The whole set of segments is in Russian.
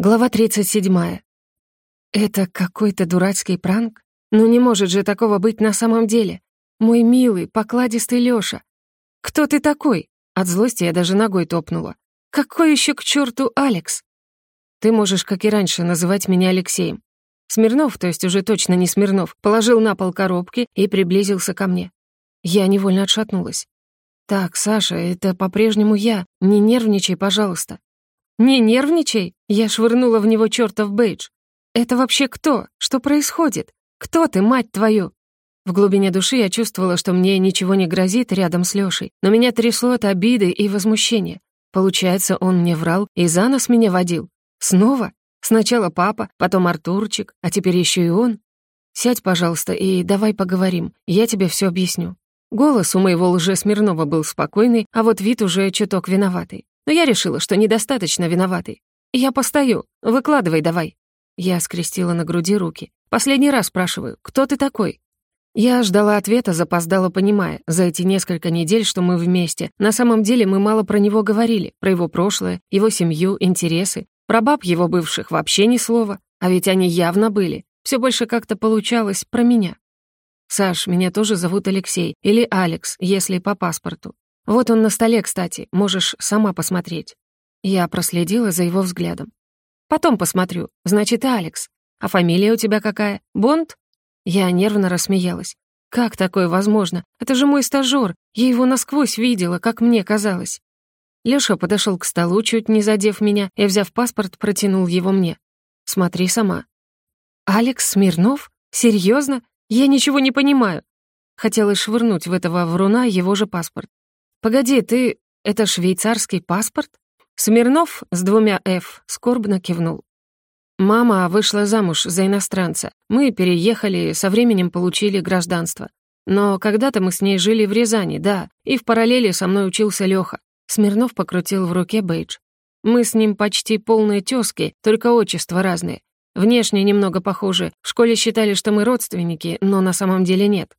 Глава 37. Это какой-то дурацкий пранк? Ну не может же такого быть на самом деле. Мой милый, покладистый Лёша. Кто ты такой? От злости я даже ногой топнула. Какой еще к черту Алекс? Ты можешь, как и раньше, называть меня Алексеем. Смирнов, то есть уже точно не Смирнов, положил на пол коробки и приблизился ко мне. Я невольно отшатнулась. «Так, Саша, это по-прежнему я. Не нервничай, пожалуйста». «Не нервничай!» Я швырнула в него чертов бейдж. «Это вообще кто? Что происходит? Кто ты, мать твою?» В глубине души я чувствовала, что мне ничего не грозит рядом с Лёшей, но меня трясло от обиды и возмущения. Получается, он мне врал и за нос меня водил. Снова? Сначала папа, потом Артурчик, а теперь еще и он. Сядь, пожалуйста, и давай поговорим, я тебе все объясню. Голос у моего лже-Смирнова был спокойный, а вот вид уже чуток виноватый но я решила, что недостаточно виноватый. Я постою, выкладывай давай. Я скрестила на груди руки. Последний раз спрашиваю, кто ты такой? Я ждала ответа, запоздала, понимая, за эти несколько недель, что мы вместе, на самом деле мы мало про него говорили, про его прошлое, его семью, интересы. Про баб его бывших вообще ни слова, а ведь они явно были. Все больше как-то получалось про меня. «Саш, меня тоже зовут Алексей, или Алекс, если по паспорту. Вот он на столе, кстати, можешь сама посмотреть». Я проследила за его взглядом. «Потом посмотрю. Значит, Алекс. А фамилия у тебя какая? Бонд?» Я нервно рассмеялась. «Как такое возможно? Это же мой стажёр. Я его насквозь видела, как мне казалось». Лёша подошёл к столу, чуть не задев меня, и, взяв паспорт, протянул его мне. «Смотри сама». «Алекс Смирнов? Серьёзно? Я ничего не понимаю». Хотелось швырнуть в этого вруна его же паспорт. «Погоди, ты... Это швейцарский паспорт?» Смирнов с двумя «Ф» скорбно кивнул. «Мама вышла замуж за иностранца. Мы переехали, со временем получили гражданство. Но когда-то мы с ней жили в Рязани, да, и в параллели со мной учился Лёха. Смирнов покрутил в руке бейдж. Мы с ним почти полные тёзки, только отчества разные. Внешне немного похожи. В школе считали, что мы родственники, но на самом деле нет.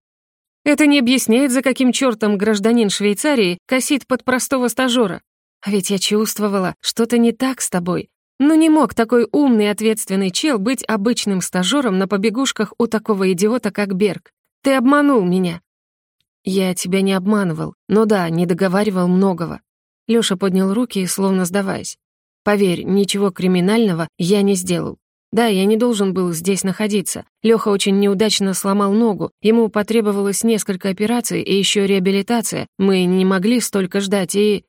Это не объясняет, за каким чертом гражданин Швейцарии косит под простого стажера. А ведь я чувствовала, что-то не так с тобой. Но не мог такой умный и ответственный чел быть обычным стажером на побегушках у такого идиота, как Берг. Ты обманул меня. Я тебя не обманывал, но да, не договаривал многого. Лёша поднял руки, словно сдаваясь. Поверь, ничего криминального я не сделал. Да, я не должен был здесь находиться. Лёха очень неудачно сломал ногу. Ему потребовалось несколько операций и ещё реабилитация. Мы не могли столько ждать и...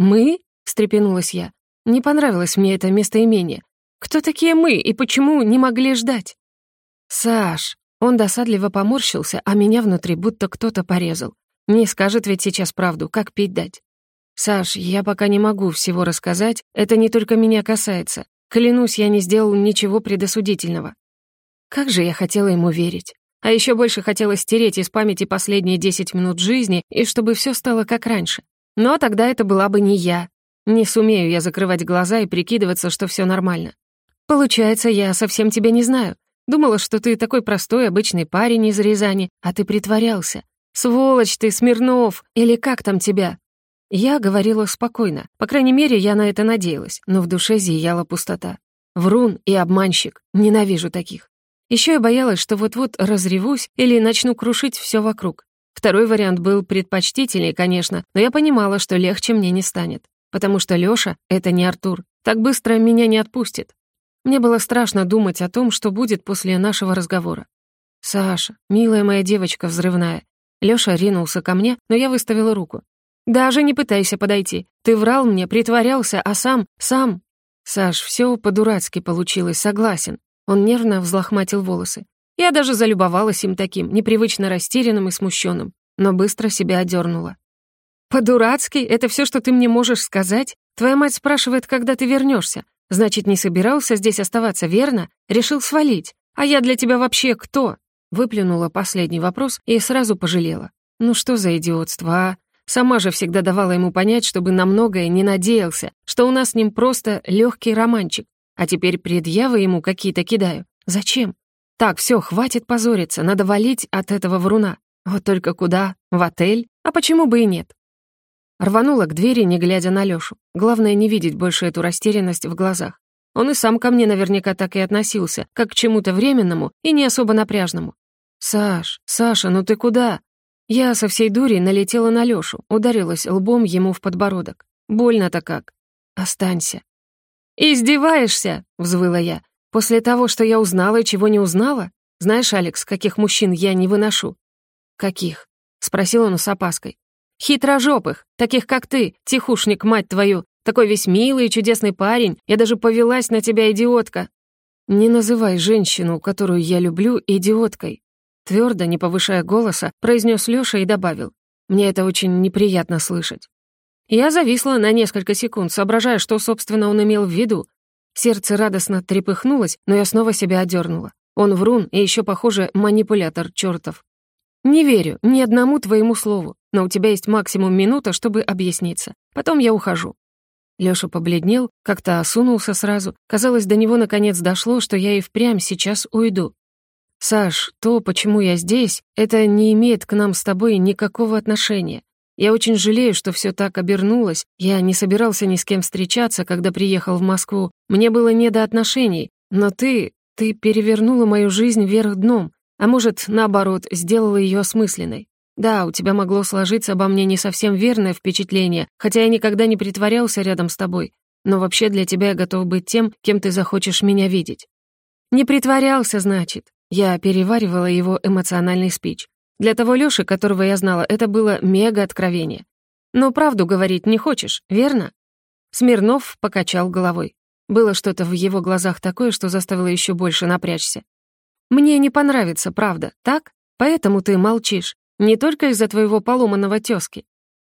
«Мы?» — встрепенулась я. Не понравилось мне это местоимение. Кто такие мы и почему не могли ждать? «Саш!» Он досадливо поморщился, а меня внутри будто кто-то порезал. Не скажет ведь сейчас правду, как пить дать. «Саш, я пока не могу всего рассказать, это не только меня касается. Клянусь, я не сделал ничего предосудительного. Как же я хотела ему верить. А еще больше хотела стереть из памяти последние 10 минут жизни и чтобы все стало как раньше. Но тогда это была бы не я. Не сумею я закрывать глаза и прикидываться, что все нормально. Получается, я совсем тебя не знаю. Думала, что ты такой простой, обычный парень из Рязани, а ты притворялся. Сволочь ты, Смирнов, или как там тебя? Я говорила спокойно. По крайней мере, я на это надеялась, но в душе зияла пустота. Врун и обманщик. Ненавижу таких. Еще я боялась, что вот-вот разревусь или начну крушить все вокруг. Второй вариант был предпочтительнее, конечно, но я понимала, что легче мне не станет. Потому что Лёша — это не Артур. Так быстро меня не отпустит. Мне было страшно думать о том, что будет после нашего разговора. «Саша, милая моя девочка взрывная». Лёша ринулся ко мне, но я выставила руку. Даже не пытайся подойти. Ты врал мне, притворялся, а сам, сам...» «Саш, все по-дурацки получилось, согласен». Он нервно взлохматил волосы. Я даже залюбовалась им таким, непривычно растерянным и смущенным, но быстро себя одернула. «По-дурацки? Это все, что ты мне можешь сказать? Твоя мать спрашивает, когда ты вернешься. Значит, не собирался здесь оставаться, верно? Решил свалить. А я для тебя вообще кто?» Выплюнула последний вопрос и сразу пожалела. «Ну что за идиотство, а? Сама же всегда давала ему понять, чтобы на многое не надеялся, что у нас с ним просто легкий романчик. А теперь предъявы ему какие-то кидаю. Зачем? Так, все, хватит позориться, надо валить от этого вруна. Вот только куда? В отель? А почему бы и нет? Рванула к двери, не глядя на Лёшу. Главное, не видеть больше эту растерянность в глазах. Он и сам ко мне наверняка так и относился, как к чему-то временному и не особо напряжному. «Саш, Саша, ну ты куда?» Я со всей дури налетела на Лёшу, ударилась лбом ему в подбородок. Больно-то как. «Останься». «Издеваешься?» — взвыла я. «После того, что я узнала и чего не узнала? Знаешь, Алекс, каких мужчин я не выношу?» «Каких?» — спросил он с опаской. «Хитрожопых, таких как ты, тихушник, мать твою, такой весь милый и чудесный парень, я даже повелась на тебя, идиотка». «Не называй женщину, которую я люблю, идиоткой», Твердо, не повышая голоса, произнес Лёша и добавил. «Мне это очень неприятно слышать». Я зависла на несколько секунд, соображая, что, собственно, он имел в виду. Сердце радостно трепыхнулось, но я снова себя одернула. Он врун и еще, похоже, манипулятор чертов. «Не верю ни одному твоему слову, но у тебя есть максимум минута, чтобы объясниться. Потом я ухожу». Лёша побледнел, как-то осунулся сразу. Казалось, до него наконец дошло, что я и впрямь сейчас уйду. «Саш, то, почему я здесь, это не имеет к нам с тобой никакого отношения. Я очень жалею, что все так обернулось. Я не собирался ни с кем встречаться, когда приехал в Москву. Мне было не до отношений. Но ты, ты перевернула мою жизнь вверх дном, а может, наоборот, сделала ее осмысленной. Да, у тебя могло сложиться обо мне не совсем верное впечатление, хотя я никогда не притворялся рядом с тобой. Но вообще для тебя я готов быть тем, кем ты захочешь меня видеть. Не притворялся, значит. Я переваривала его эмоциональный спич. Для того Лёши, которого я знала, это было мега-откровение. Но правду говорить не хочешь, верно? Смирнов покачал головой. Было что-то в его глазах такое, что заставило еще больше напрячься. «Мне не понравится, правда, так? Поэтому ты молчишь. Не только из-за твоего поломанного тёзки».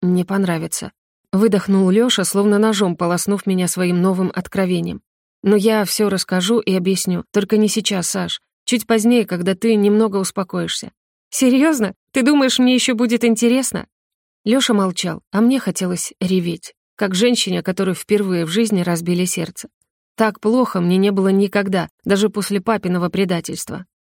«Не понравится», — выдохнул Лёша, словно ножом полоснув меня своим новым откровением. «Но я всё расскажу и объясню, только не сейчас, Саш. Чуть позднее, когда ты немного успокоишься. Серьезно? Ты думаешь, мне еще будет интересно?» Лёша молчал, а мне хотелось реветь, как женщине, которую впервые в жизни разбили сердце. Так плохо мне не было никогда, даже после папиного предательства.